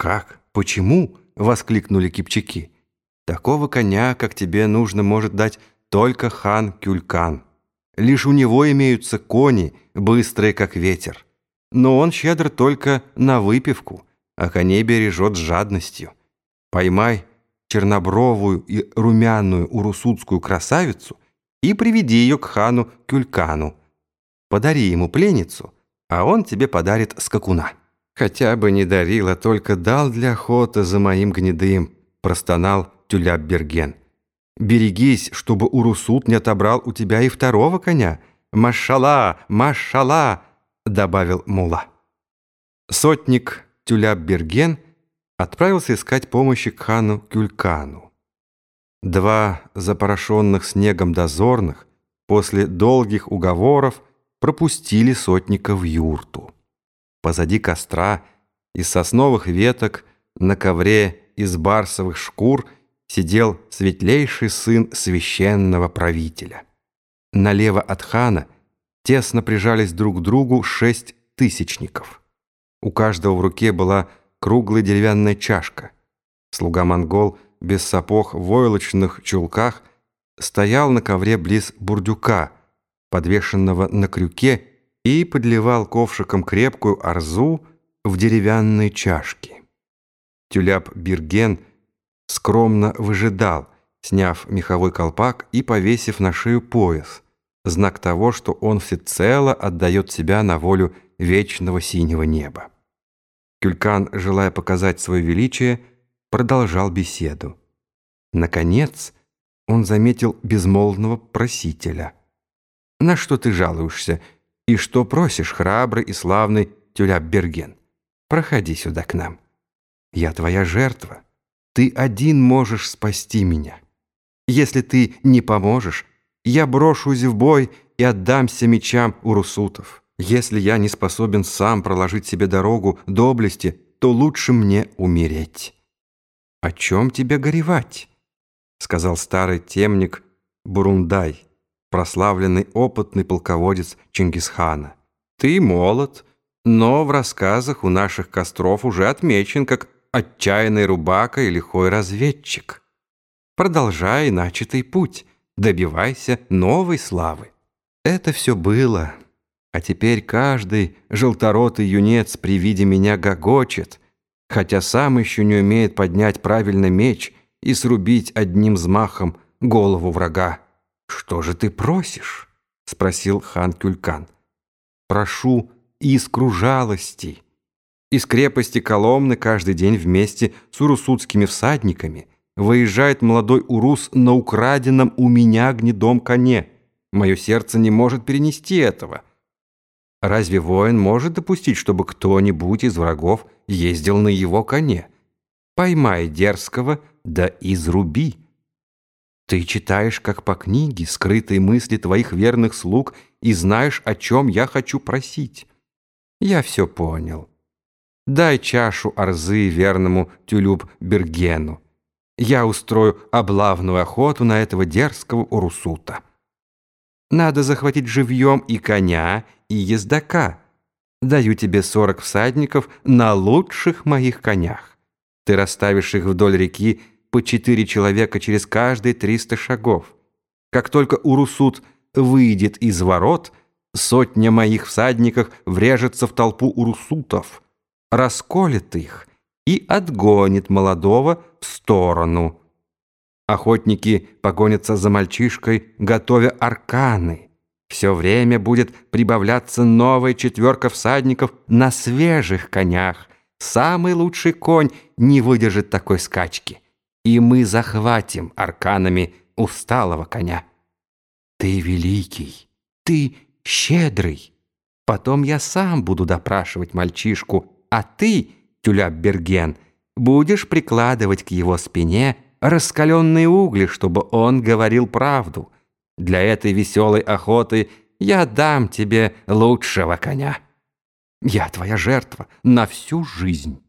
«Как? Почему?» — воскликнули кипчаки. «Такого коня, как тебе нужно, может дать только хан Кюлькан. Лишь у него имеются кони, быстрые, как ветер. Но он щедр только на выпивку, а коней бережет с жадностью. Поймай чернобровую и румяную урусутскую красавицу и приведи ее к хану Кюлькану. Подари ему пленницу, а он тебе подарит скакуна». «Хотя бы не дарил, а только дал для охоты за моим гнедым», простонал Тюляб-Берген. «Берегись, чтобы Урусут не отобрал у тебя и второго коня. Машала, машала!» добавил Мула. Сотник Тюляб-Берген отправился искать помощи к хану Кюлькану. Два запорошенных снегом дозорных после долгих уговоров пропустили сотника в юрту. Позади костра из сосновых веток на ковре из барсовых шкур сидел светлейший сын священного правителя. Налево от хана тесно прижались друг к другу шесть тысячников. У каждого в руке была круглая деревянная чашка. Слуга-монгол без сапог в войлочных чулках стоял на ковре близ бурдюка, подвешенного на крюке и подливал ковшиком крепкую арзу в деревянные чашки. Тюляп Бирген скромно выжидал, сняв меховой колпак и повесив на шею пояс, знак того, что он всецело отдает себя на волю вечного синего неба. Кюлькан, желая показать свое величие, продолжал беседу. Наконец, он заметил безмолвного просителя. «На что ты жалуешься?» И что просишь, храбрый и славный Тюляп-Берген? Проходи сюда к нам. Я твоя жертва. Ты один можешь спасти меня. Если ты не поможешь, я брошусь в бой и отдамся мечам урусутов. Если я не способен сам проложить себе дорогу доблести, то лучше мне умереть. «О чем тебе горевать?» — сказал старый темник Бурундай прославленный опытный полководец Чингисхана. Ты молод, но в рассказах у наших костров уже отмечен как отчаянный рубака и лихой разведчик. Продолжай начатый путь, добивайся новой славы. Это все было, а теперь каждый желторотый юнец при виде меня гогочет, хотя сам еще не умеет поднять правильно меч и срубить одним взмахом голову врага. «Что же ты просишь?» — спросил хан Кюлькан. «Прошу искру жалости. Из крепости Коломны каждый день вместе с урусутскими всадниками выезжает молодой урус на украденном у меня гнедом коне. Мое сердце не может перенести этого. Разве воин может допустить, чтобы кто-нибудь из врагов ездил на его коне? Поймай дерзкого, да изруби». Ты читаешь, как по книге, скрытые мысли твоих верных слуг и знаешь, о чем я хочу просить. Я все понял. Дай чашу арзы верному Тюлюб Бергену. Я устрою облавную охоту на этого дерзкого урусута. Надо захватить живьем и коня, и ездока. Даю тебе сорок всадников на лучших моих конях. Ты расставишь их вдоль реки по четыре человека через каждые триста шагов. Как только Урусут выйдет из ворот, сотня моих всадников врежется в толпу урусутов, расколет их и отгонит молодого в сторону. Охотники погонятся за мальчишкой, готовя арканы. Все время будет прибавляться новая четверка всадников на свежих конях. Самый лучший конь не выдержит такой скачки и мы захватим арканами усталого коня. Ты великий, ты щедрый. Потом я сам буду допрашивать мальчишку, а ты, Тюляп-Берген, будешь прикладывать к его спине раскаленные угли, чтобы он говорил правду. Для этой веселой охоты я дам тебе лучшего коня. Я твоя жертва на всю жизнь».